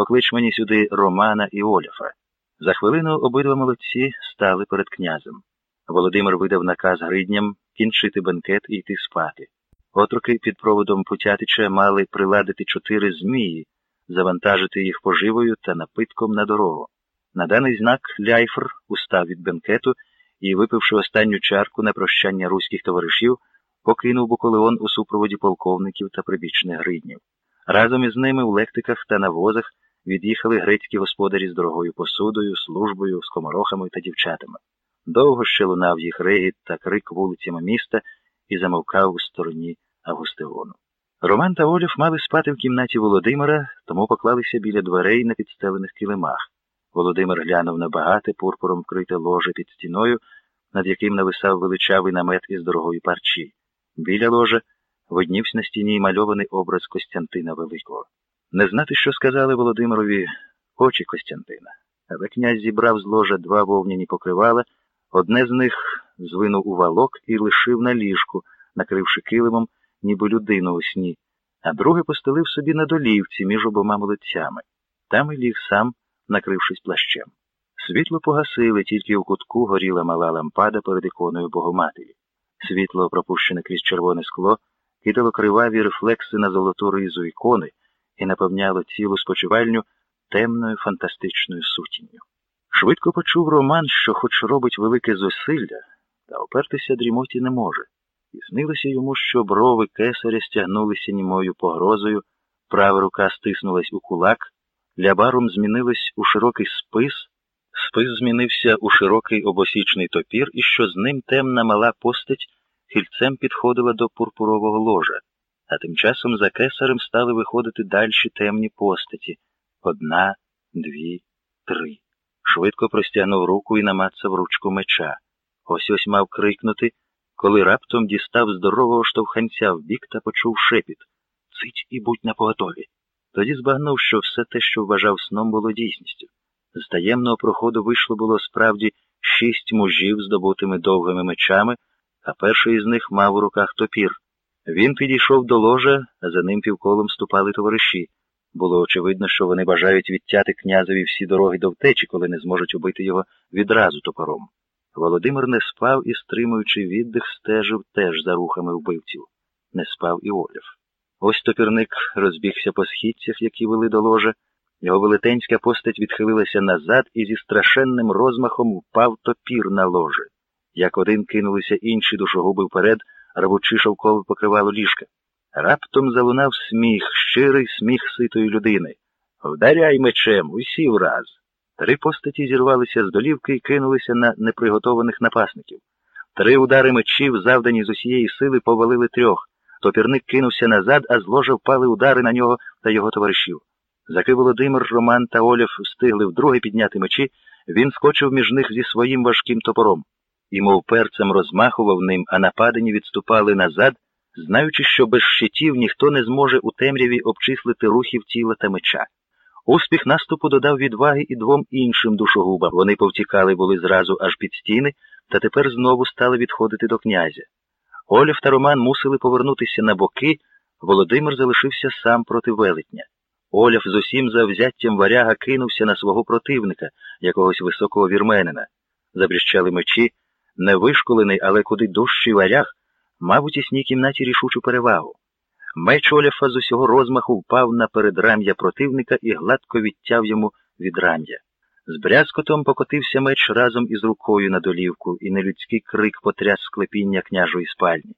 Поклич мені сюди Романа і Оляфа. За хвилину обидва молодці стали перед князем. Володимир видав наказ гридням кінчити бенкет і йти спати. Отроки під проводом Путятича мали приладити чотири змії, завантажити їх поживою та напитком на дорогу. На даний знак Ляйфр устав від бенкету і, випивши останню чарку на прощання руських товаришів, покинув Буколеон у супроводі полковників та прибічних гриднів. Разом із ними у лектиках та на возах від'їхали грецькі господарі з дорогою посудою, службою, скоморохами та дівчатами. Довго ще лунав їх регіт та крик вулицями міста і замовкав у стороні Августеону. Роман та Олів мали спати в кімнаті Володимира, тому поклалися біля дверей на підстелених килимах. Володимир глянув на багате пурпуром вкрите ложе під стіною, над яким нависав величавий намет із дорогої парчі. Біля ложа виднівся на стіні мальований образ Костянтина Великого. Не знати, що сказали Володимирові очі Костянтина. Але князь зібрав з ложа два вовняні покривала, одне з них звинув у валок і лишив на ліжку, накривши килимом, ніби людину у сні, а друге постелив собі на долівці між обома молодцями. Там і ліг сам, накрившись плащем. Світло погасили, тільки у кутку горіла мала лампада перед іконою Богоматері. Світло, пропущене крізь червоне скло, кидало криваві рефлекси на золоту ризу ікони і наповняло цілу спочивальню темною фантастичною сутінню. Швидко почув Роман, що хоч робить велике зусилля, та опертися дрімоті не може. І снилося йому, що брови кесаря стягнулися німою погрозою, права рука стиснулась у кулак, лябаром змінилась у широкий спис, спис змінився у широкий обосічний топір, і що з ним темна мала постать хільцем підходила до пурпурового ложа, а тим часом за кесарем стали виходити дальші темні постаті одна, дві, три. Швидко простягнув руку і намацав ручку меча. Ось ось мав крикнути, коли раптом дістав здорового штовханця в бік та почув шепіт Цить і будь на поготові. Тоді збагнув, що все те, що вважав сном, було дійсністю. З таємного проходу вийшло було справді шість мужів, здобутими довгими мечами, а перший із них мав у руках топір. Він підійшов до ложа, а за ним півколом ступали товариші. Було очевидно, що вони бажають відтяти князеві всі дороги до втечі, коли не зможуть убити його відразу топором. Володимир не спав і, стримуючи віддих, стежив теж за рухами вбивців. Не спав і Оляв. Ось топірник розбігся по східцях, які вели до ложа. Його велетенська постать відхилилася назад і зі страшенним розмахом впав топір на ложе. Як один кинулися інші душогуби вперед, рвучи шовкове покривало ліжка. Раптом залунав сміх, щирий сміх ситої людини. Вдаряй мечем, усі враз. Три постаті зірвалися з долівки і кинулися на неприготованих напасників. Три удари мечів, завдані з усієї сили, повалили трьох. Топірник кинувся назад, а з ложа впали удари на нього та його товаришів. Заки Володимир, Роман та Оляв встигли вдруге підняти мечі, він скочив між них зі своїм важким топором і, мов перцем, розмахував ним, а нападені відступали назад, знаючи, що без щитів ніхто не зможе у темряві обчислити рухів тіла та меча. Успіх наступу додав відваги і двом іншим душогубам. Вони повтікали були зразу аж під стіни, та тепер знову стали відходити до князя. Олів та Роман мусили повернутися на боки, Володимир залишився сам проти велетня. Оляв з усім завзяттям варяга кинувся на свого противника, якогось високого вірменина. Забріщали мечі, невишколений, але куди дужчий варяг, мав у тісній кімнаті рішучу перевагу. Меч Оляфа з усього розмаху впав на передрам'я противника і гладко відтяв йому від рам'я. З брязкотом покотився меч разом із рукою на долівку, і нелюдський крик потряс склепіння княжої спальні.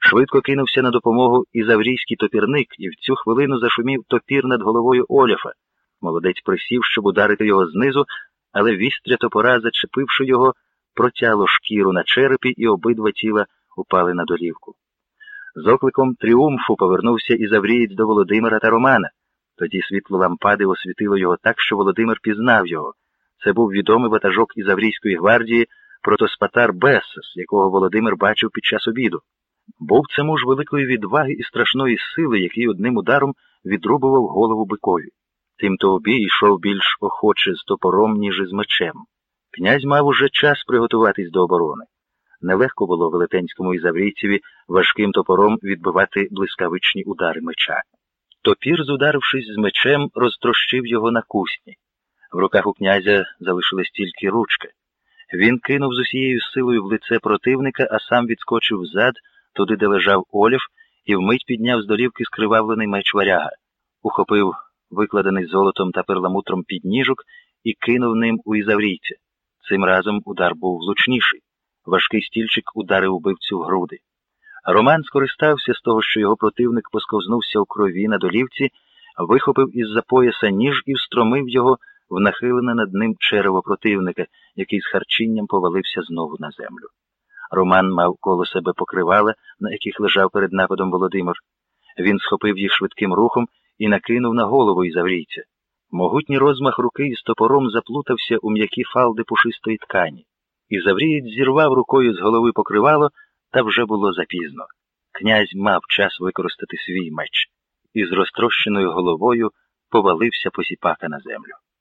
Швидко кинувся на допомогу і заврійський топірник, і в цю хвилину зашумів топір над головою Оляфа. Молодець присів, щоб ударити його знизу, але вістря топора, зачепивши його, протяло шкіру на черепі, і обидва тіла упали на долівку. З окликом тріумфу повернувся і Заврієць до Володимира та Романа. Тоді світло лампади освітило його так, що Володимир пізнав його. Це був відомий ватажок із Аврійської гвардії протоспатар Бесес, якого Володимир бачив під час обіду. Був це муж великої відваги і страшної сили, який одним ударом відрубував голову бикові. Тимто обій йшов більш охоче з топором, ніж із мечем. Князь мав уже час приготуватись до оборони. Нелегко було велетенському ізаврійцеві важким топором відбивати блискавичні удари меча. Топір, зударившись з мечем, розтрощив його на кусні. В руках у князя залишилась тільки ручка. Він кинув з усією силою в лице противника, а сам відскочив взад, туди, де лежав Олів, і вмить підняв з долівки скривавлений меч варяга, ухопив викладений золотом та перламутром підніжок і кинув ним у ізаврійця. Цим разом удар був влучніший. Важкий стільчик ударив убивцю в груди. Роман скористався з того, що його противник посковзнувся у крові на долівці, вихопив із-за пояса ніж і встромив його в нахилене над ним черево противника, який з харчінням повалився знову на землю. Роман мав коло себе покривала, на яких лежав перед нападом Володимир. Він схопив їх швидким рухом і накинув на голову ізаврійця. Могутній розмах руки із топором заплутався у м'які фалди пушистої ткані. і Заврієць зірвав рукою з голови покривало, та вже було запізно. Князь мав час використати свій меч і з розтрощеною головою повалився посіпака на землю.